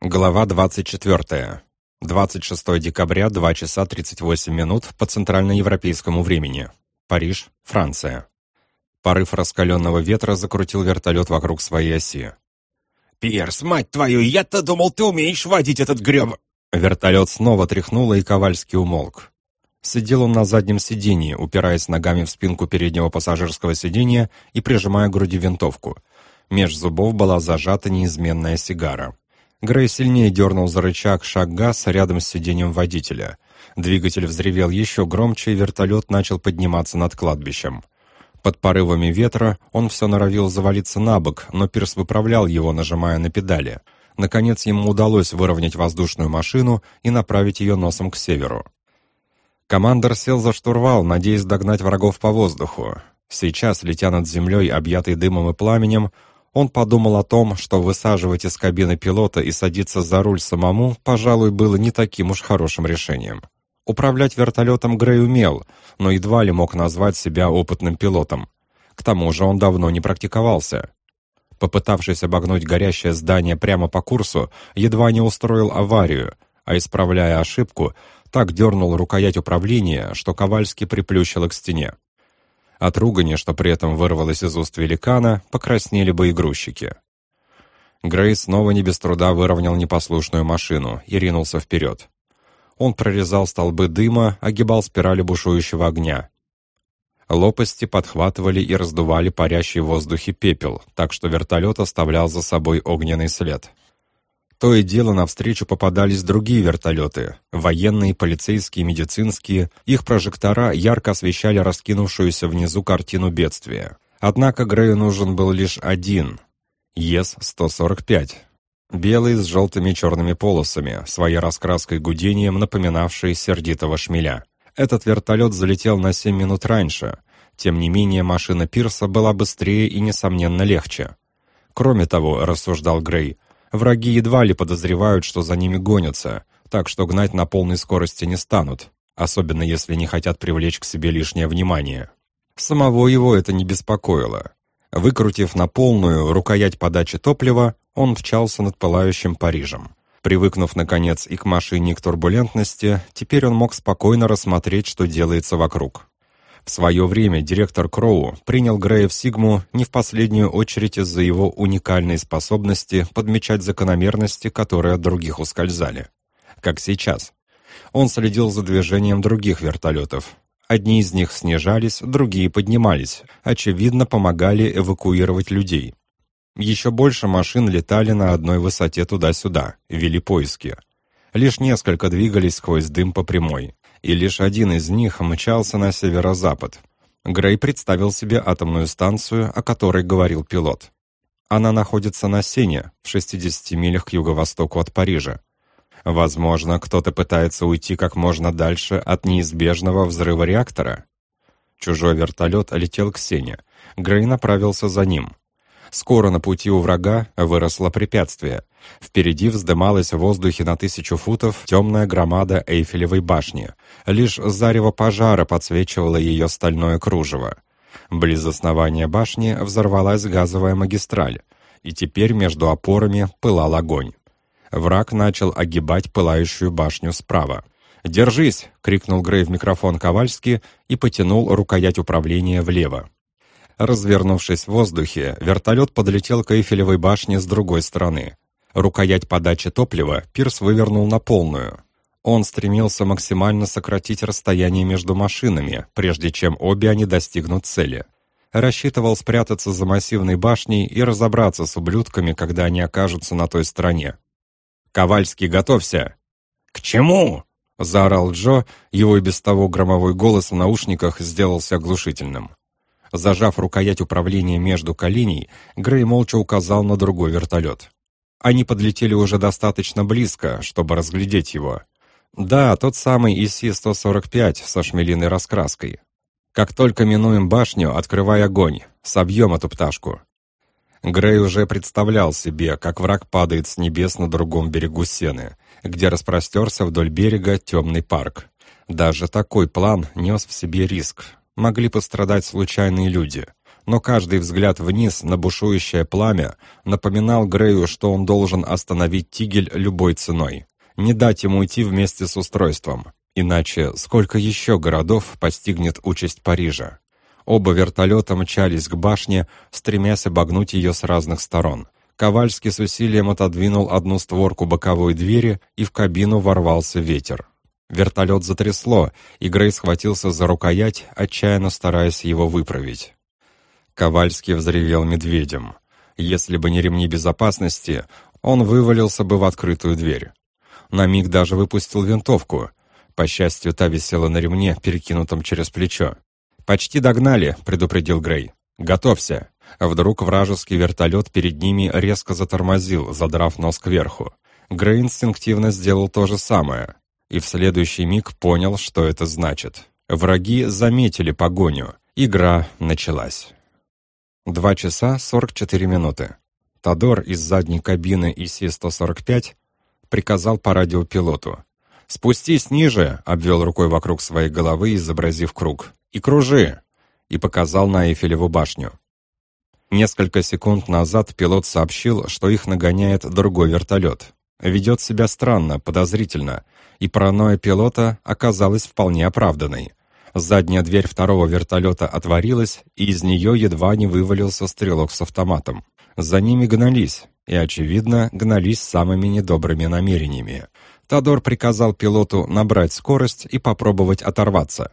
Глава 24. 26 декабря, 2 часа 38 минут по центральноевропейскому времени. Париж, Франция. Порыв раскаленного ветра закрутил вертолет вокруг своей оси. «Пирс, мать твою, я-то думал, ты умеешь водить этот греб...» Вертолет снова тряхнуло, и Ковальский умолк. Сидел он на заднем сиденье, упираясь ногами в спинку переднего пассажирского сиденья и прижимая к груди винтовку. Меж зубов была зажата неизменная сигара. Грей сильнее дернул за рычаг шаг газ рядом с сиденьем водителя. Двигатель взревел еще громче, и вертолет начал подниматься над кладбищем. Под порывами ветра он все норовил завалиться на бок, но Пирс выправлял его, нажимая на педали. Наконец ему удалось выровнять воздушную машину и направить ее носом к северу. Командор сел за штурвал, надеясь догнать врагов по воздуху. Сейчас, летя над землей, объятой дымом и пламенем, он подумал о том, что высаживать из кабины пилота и садиться за руль самому, пожалуй, было не таким уж хорошим решением. Управлять вертолетом Грей умел, но едва ли мог назвать себя опытным пилотом. К тому же он давно не практиковался. Попытавшись обогнуть горящее здание прямо по курсу, едва не устроил аварию, а исправляя ошибку, так дернул рукоять управления, что Ковальский приплющило к стене. От ругани, что при этом вырвалось из уст великана, покраснели бы и. Грей снова не без труда выровнял непослушную машину и ринулся вперед. Он прорезал столбы дыма, огибал спирали бушующего огня. Лопасти подхватывали и раздували парящий в воздухе пепел, так что вертолет оставлял за собой огненный след. То и дело навстречу попадались другие вертолеты. Военные, полицейские, медицинские. Их прожектора ярко освещали раскинувшуюся внизу картину бедствия. Однако Грею нужен был лишь один. ЕС-145. Белый с желтыми черными полосами, своей раскраской гудением напоминавший сердитого шмеля. Этот вертолет залетел на 7 минут раньше. Тем не менее, машина Пирса была быстрее и, несомненно, легче. Кроме того, рассуждал Грей, Враги едва ли подозревают, что за ними гонятся, так что гнать на полной скорости не станут, особенно если не хотят привлечь к себе лишнее внимание. Самого его это не беспокоило. Выкрутив на полную рукоять подачи топлива, он мчался над пылающим Парижем. Привыкнув, наконец, и к машине, и к турбулентности, теперь он мог спокойно рассмотреть, что делается вокруг. В свое время директор Кроу принял Грея в Сигму не в последнюю очередь из-за его уникальной способности подмечать закономерности, которые от других ускользали. Как сейчас. Он следил за движением других вертолетов. Одни из них снижались, другие поднимались, очевидно, помогали эвакуировать людей. Еще больше машин летали на одной высоте туда-сюда, вели поиски. Лишь несколько двигались сквозь дым по прямой и лишь один из них мчался на северо-запад. Грей представил себе атомную станцию, о которой говорил пилот. Она находится на Сене, в 60 милях к юго-востоку от Парижа. Возможно, кто-то пытается уйти как можно дальше от неизбежного взрыва реактора. Чужой вертолет летел к Сене. Грей направился за ним. Скоро на пути у врага выросло препятствие. Впереди вздымалась в воздухе на тысячу футов темная громада Эйфелевой башни. Лишь зарево пожара подсвечивало ее стальное кружево. Близ основания башни взорвалась газовая магистраль, и теперь между опорами пылал огонь. Враг начал огибать пылающую башню справа. «Держись!» — крикнул Грей в микрофон Ковальски и потянул рукоять управления влево. Развернувшись в воздухе, вертолет подлетел к Эйфелевой башне с другой стороны. Рукоять подачи топлива Пирс вывернул на полную. Он стремился максимально сократить расстояние между машинами, прежде чем обе они достигнут цели. Рассчитывал спрятаться за массивной башней и разобраться с ублюдками, когда они окажутся на той стороне. «Ковальский, готовься!» «К чему?» — заорал Джо, его и без того громовой голос в наушниках сделался оглушительным. Зажав рукоять управления между коленей, Грей молча указал на другой вертолет. Они подлетели уже достаточно близко, чтобы разглядеть его. Да, тот самый ИС-145 со шмелиной раскраской. Как только минуем башню, открывай огонь, собьем эту пташку. Грей уже представлял себе, как враг падает с небес на другом берегу Сены, где распростерся вдоль берега темный парк. Даже такой план нес в себе риск, могли пострадать случайные люди. но каждый взгляд вниз на бушующее пламя напоминал Грею, что он должен остановить Тигель любой ценой, не дать ему уйти вместе с устройством, иначе сколько еще городов постигнет участь Парижа. Оба вертолета мчались к башне, стремясь обогнуть ее с разных сторон. Ковальский с усилием отодвинул одну створку боковой двери, и в кабину ворвался ветер. Вертолет затрясло, и Грей схватился за рукоять, отчаянно стараясь его выправить. Ковальский взревел медведем. Если бы не ремни безопасности, он вывалился бы в открытую дверь. На миг даже выпустил винтовку. По счастью, та висела на ремне, перекинутом через плечо. «Почти догнали», — предупредил Грей. «Готовься». Вдруг вражеский вертолет перед ними резко затормозил, задрав нос кверху. Грей инстинктивно сделал то же самое, и в следующий миг понял, что это значит. Враги заметили погоню. Игра началась. Два часа сорок четыре минуты. Тодор из задней кабины ИС-145 приказал по радиопилоту. «Спустись ниже», — обвел рукой вокруг своей головы, изобразив круг. «И кружи!» — и показал на Эйфелеву башню. Несколько секунд назад пилот сообщил, что их нагоняет другой вертолет. Ведет себя странно, подозрительно, и паранойя пилота оказалась вполне оправданной. Задняя дверь второго вертолета отворилась, и из нее едва не вывалился стрелок с автоматом. За ними гнались, и, очевидно, гнались самыми недобрыми намерениями. Тодор приказал пилоту набрать скорость и попробовать оторваться.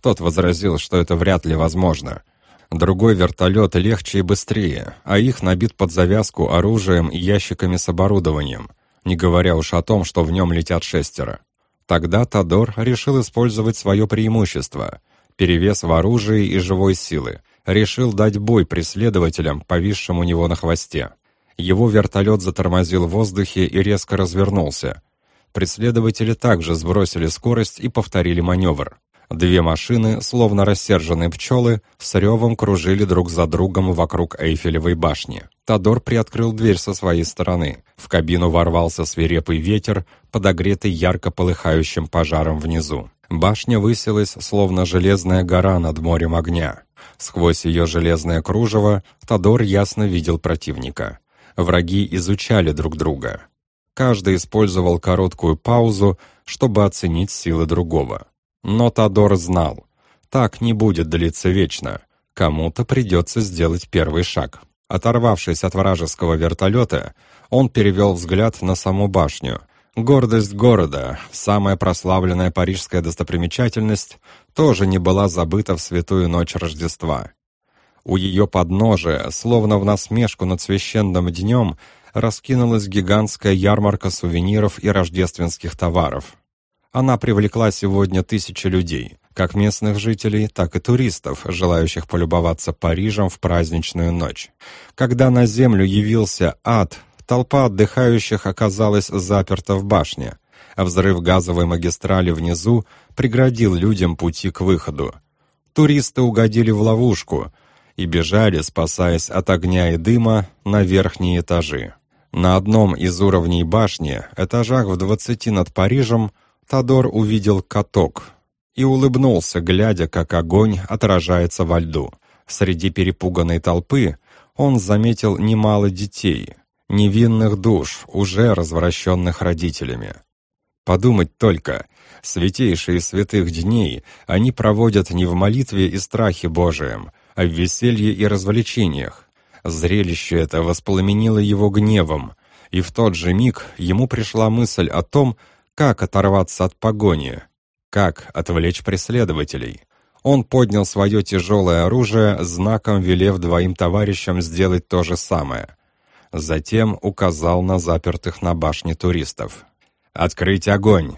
Тот возразил, что это вряд ли возможно. Другой вертолет легче и быстрее, а их набит под завязку оружием и ящиками с оборудованием, не говоря уж о том, что в нем летят шестеро. Тогда Тодор решил использовать свое преимущество – перевес в оружии и живой силы. Решил дать бой преследователям, повисшим у него на хвосте. Его вертолет затормозил в воздухе и резко развернулся. Преследователи также сбросили скорость и повторили маневр. Две машины, словно рассерженные пчелы, с ревом кружили друг за другом вокруг Эйфелевой башни. Тодор приоткрыл дверь со своей стороны. В кабину ворвался свирепый ветер, подогретый ярко полыхающим пожаром внизу. Башня высилась, словно железная гора над морем огня. Сквозь ее железное кружево Тодор ясно видел противника. Враги изучали друг друга. Каждый использовал короткую паузу, чтобы оценить силы другого. Но Тодор знал, так не будет длиться вечно. Кому-то придется сделать первый шаг. Оторвавшись от вражеского вертолета, он перевел взгляд на саму башню. Гордость города, самая прославленная парижская достопримечательность, тоже не была забыта в святую ночь Рождества. У ее подножия, словно в насмешку над священным днем, раскинулась гигантская ярмарка сувениров и рождественских товаров. Она привлекла сегодня тысячи людей, как местных жителей, так и туристов, желающих полюбоваться Парижем в праздничную ночь. Когда на землю явился ад, толпа отдыхающих оказалась заперта в башне, а взрыв газовой магистрали внизу преградил людям пути к выходу. Туристы угодили в ловушку и бежали, спасаясь от огня и дыма, на верхние этажи. На одном из уровней башни, этажах в двадцати над Парижем, Тодор увидел каток и улыбнулся, глядя, как огонь отражается во льду. Среди перепуганной толпы он заметил немало детей, невинных душ, уже развращенных родителями. Подумать только, святейшие святых дней они проводят не в молитве и страхе Божием, а в веселье и развлечениях. Зрелище это воспламенило его гневом, и в тот же миг ему пришла мысль о том, как оторваться от погони? Как отвлечь преследователей? Он поднял свое тяжелое оружие, знаком велев двоим товарищам сделать то же самое. Затем указал на запертых на башне туристов. «Открыть огонь!»